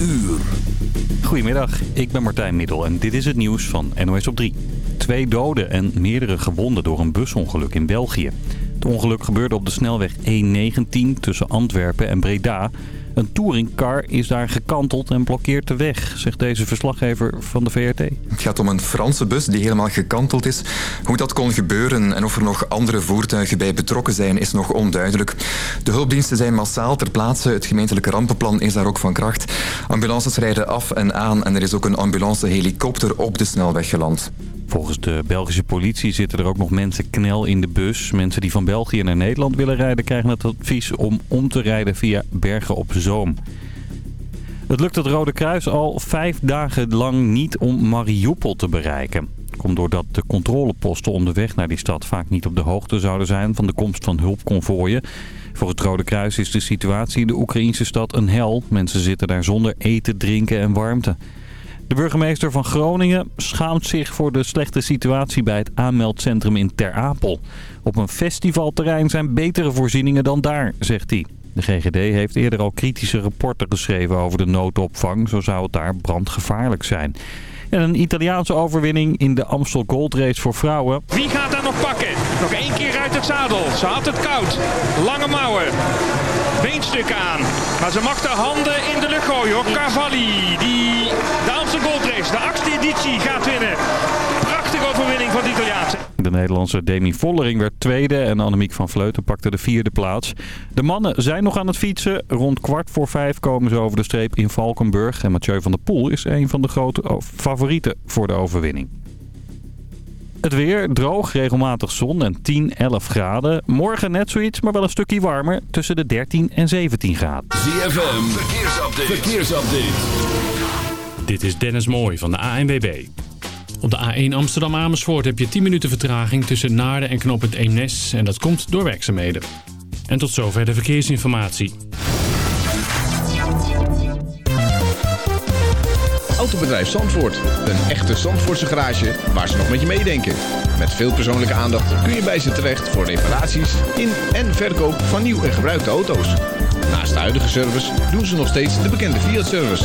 uur. Goedemiddag, ik ben Martijn Middel en dit is het nieuws van NOS op 3. Twee doden en meerdere gewonden door een busongeluk in België. Het ongeluk gebeurde op de snelweg E19 tussen Antwerpen en Breda. Een touringcar is daar gekanteld en blokkeert de weg, zegt deze verslaggever van de VRT. Het gaat om een Franse bus die helemaal gekanteld is. Hoe dat kon gebeuren en of er nog andere voertuigen bij betrokken zijn, is nog onduidelijk. De hulpdiensten zijn massaal ter plaatse. Het gemeentelijke rampenplan is daar ook van kracht. Ambulances rijden af en aan en er is ook een ambulancehelikopter op de snelweg geland. Volgens de Belgische politie zitten er ook nog mensen knel in de bus. Mensen die van België naar Nederland willen rijden krijgen het advies om om te rijden via Bergen op Zoom. Het lukt het Rode Kruis al vijf dagen lang niet om Mariupol te bereiken. Komt doordat de controleposten onderweg naar die stad vaak niet op de hoogte zouden zijn van de komst van hulpconvooien. Voor het Rode Kruis is de situatie in de Oekraïnse stad een hel. Mensen zitten daar zonder eten, drinken en warmte. De burgemeester van Groningen schaamt zich voor de slechte situatie bij het aanmeldcentrum in Ter Apel. Op een festivalterrein zijn betere voorzieningen dan daar, zegt hij. De GGD heeft eerder al kritische rapporten geschreven over de noodopvang. Zo zou het daar brandgevaarlijk zijn. En een Italiaanse overwinning in de Amstel Gold Race voor vrouwen. Wie gaat daar nog pakken? Nog één keer uit het zadel. Ze had het koud. Lange mouwen. Beenstuk aan. Maar ze mag de handen in de lucht gooien hoor. Cavalli, die de Amstel Gold Race, de achtste editie, gaat winnen. Prachtige overwinning van de Italiaanse. De Nederlandse Demi Vollering werd tweede en Annemiek van Vleuten pakte de vierde plaats. De mannen zijn nog aan het fietsen. Rond kwart voor vijf komen ze over de streep in Valkenburg. En Mathieu van der Poel is een van de grote favorieten voor de overwinning. Het weer droog, regelmatig zon en 10, 11 graden. Morgen net zoiets, maar wel een stukje warmer. Tussen de 13 en 17 graden. ZFM, verkeersupdate. verkeersupdate. Dit is Dennis Mooij van de ANWB. Op de A1 Amsterdam-Amersfoort heb je 10 minuten vertraging tussen Naarden en knooppunt Eemnes. En dat komt door werkzaamheden. En tot zover de verkeersinformatie. Autobedrijf Zandvoort. Een echte Zandvoortse garage waar ze nog met je meedenken. Met veel persoonlijke aandacht kun je bij ze terecht voor reparaties in en verkoop van nieuw en gebruikte auto's. Naast de huidige service doen ze nog steeds de bekende Fiat-service.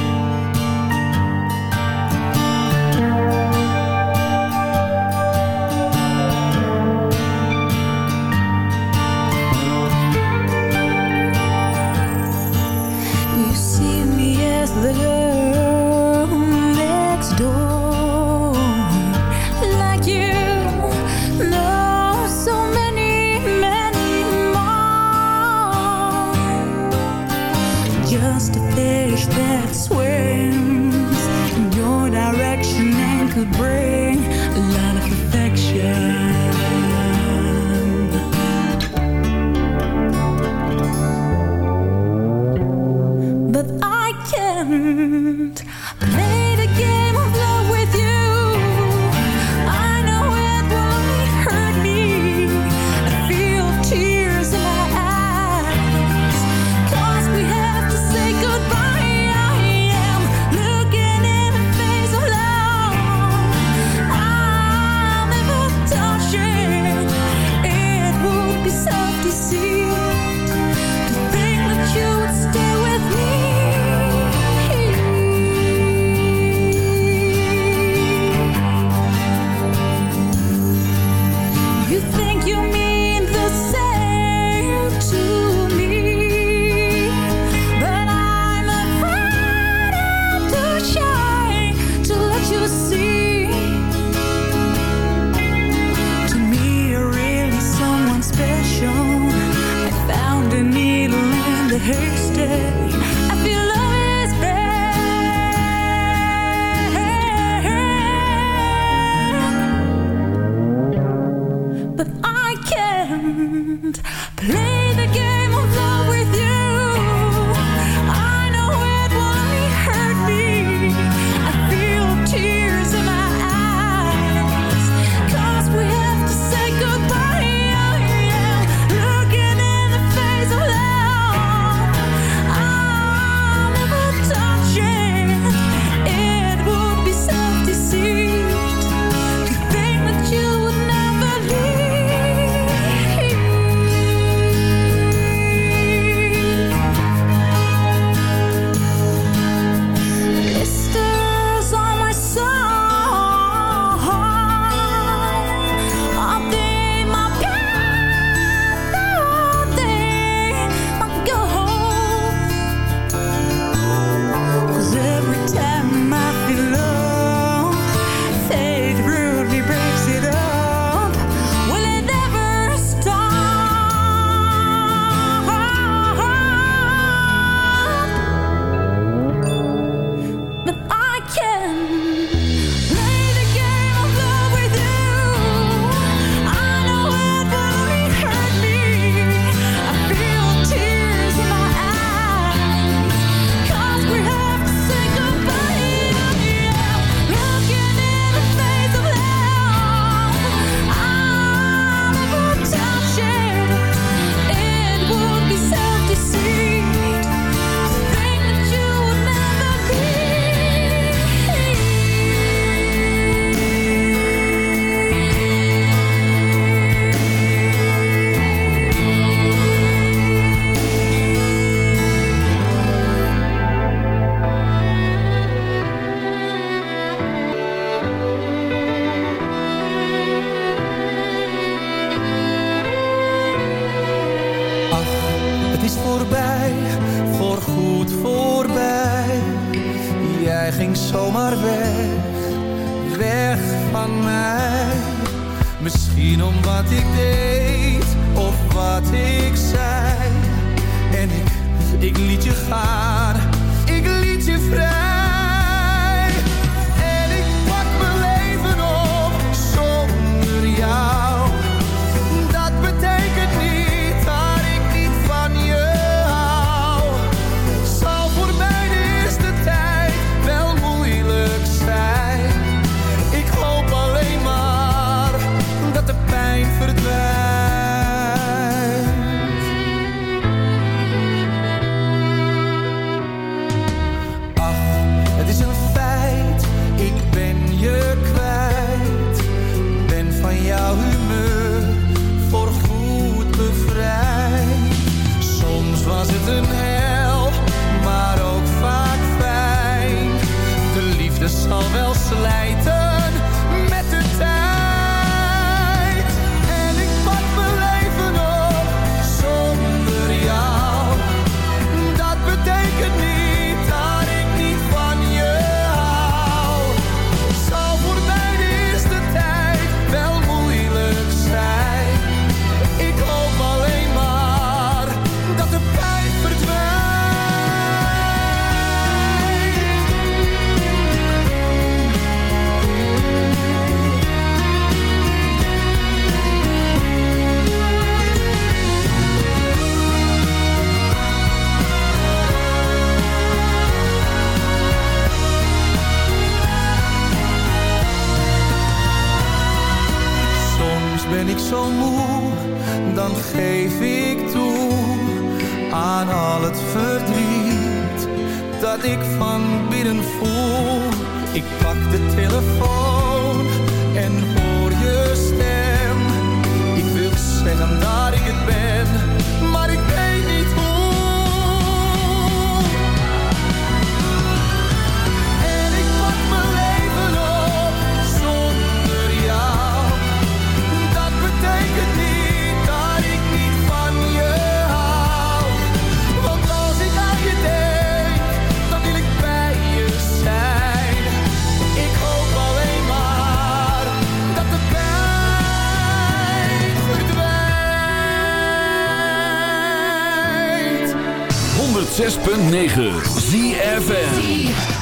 The girl 106.9 ZFM.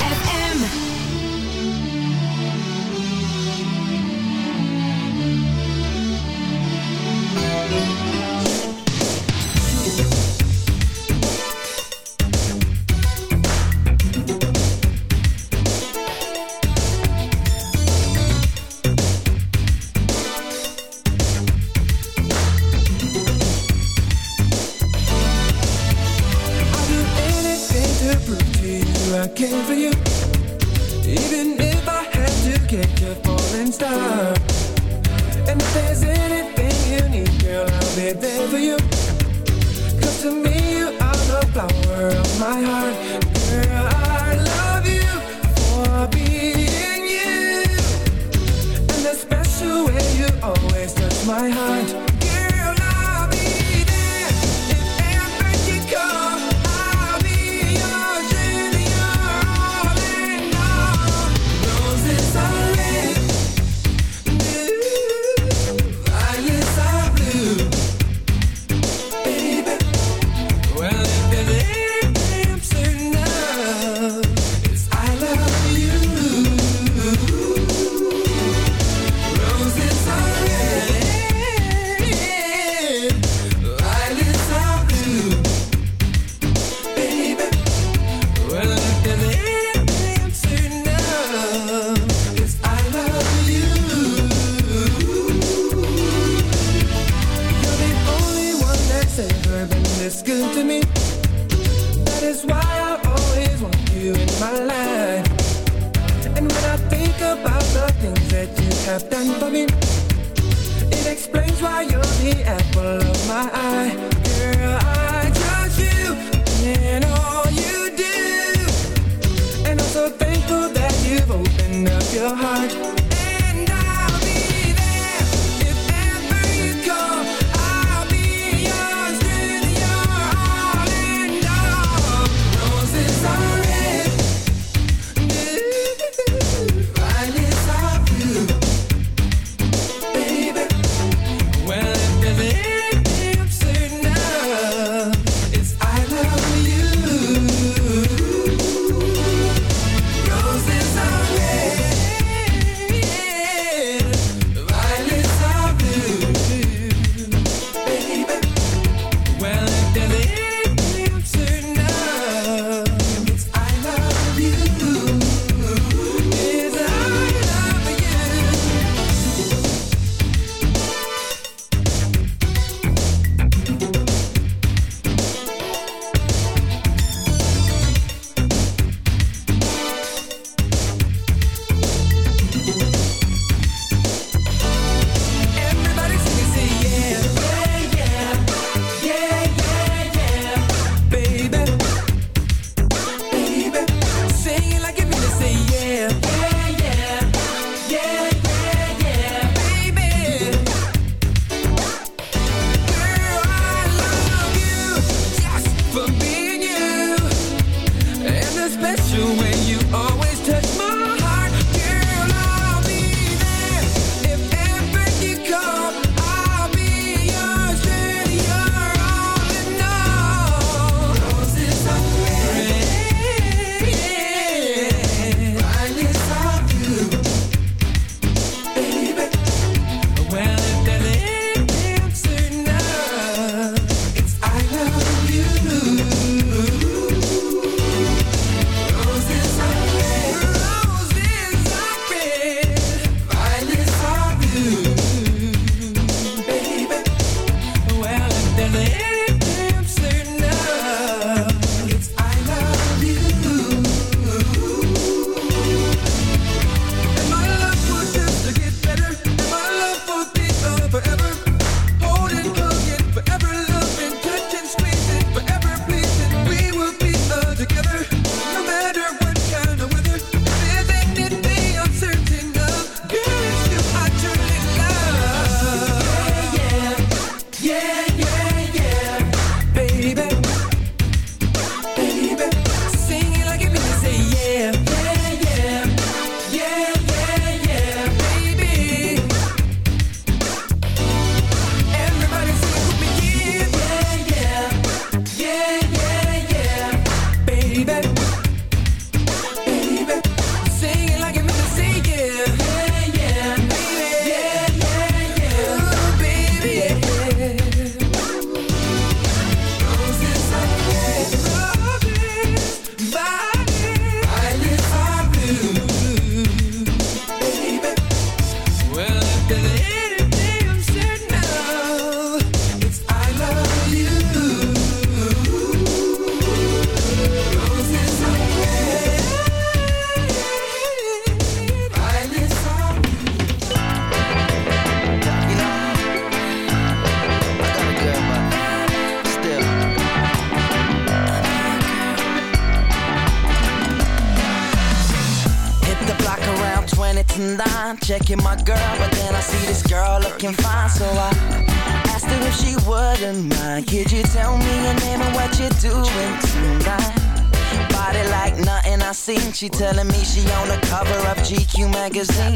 Looking fine, so I asked her if she wouldn't mind. Could you tell me your name and what you're doing tonight? Body like nothing I seen. She telling me she on the cover of GQ magazine.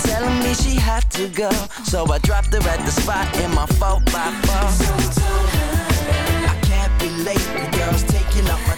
Telling me she had to go, so I dropped her at the spot in my 4 by 4 I can't be late, the girl's taking up my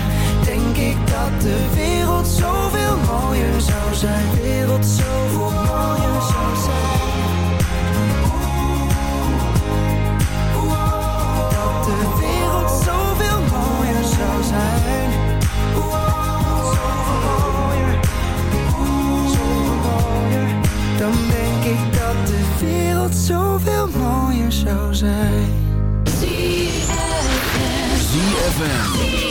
ik dat de wereld zoveel mooier zou zijn. De wereld zoveel mooier zou zijn. Dat de wereld zoveel mooier zou zijn. Dan denk ik dat de wereld zoveel mooier zou zijn. ZFM. Let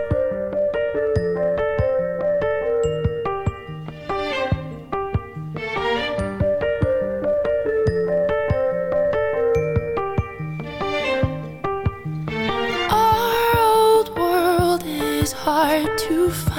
hard to find.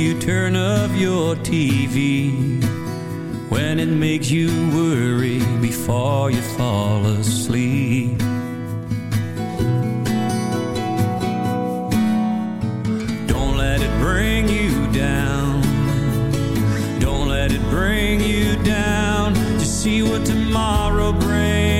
you turn off your TV? When it makes you worry before you fall asleep? Don't let it bring you down. Don't let it bring you down. to see what tomorrow brings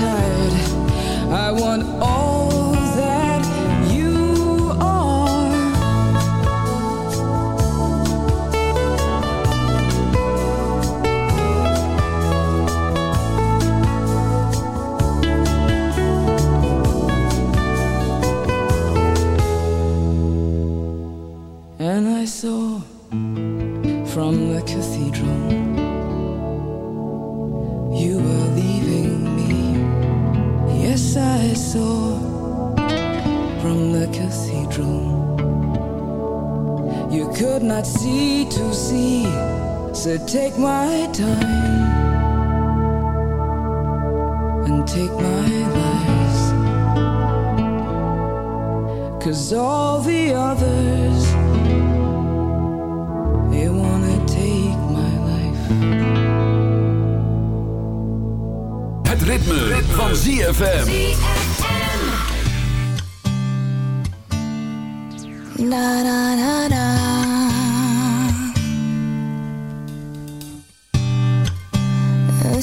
tired. I want take my time and take my lies. Cause all the others, they wanna take my life. Het ritme, van ZFM. Da da da da.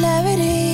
clarity,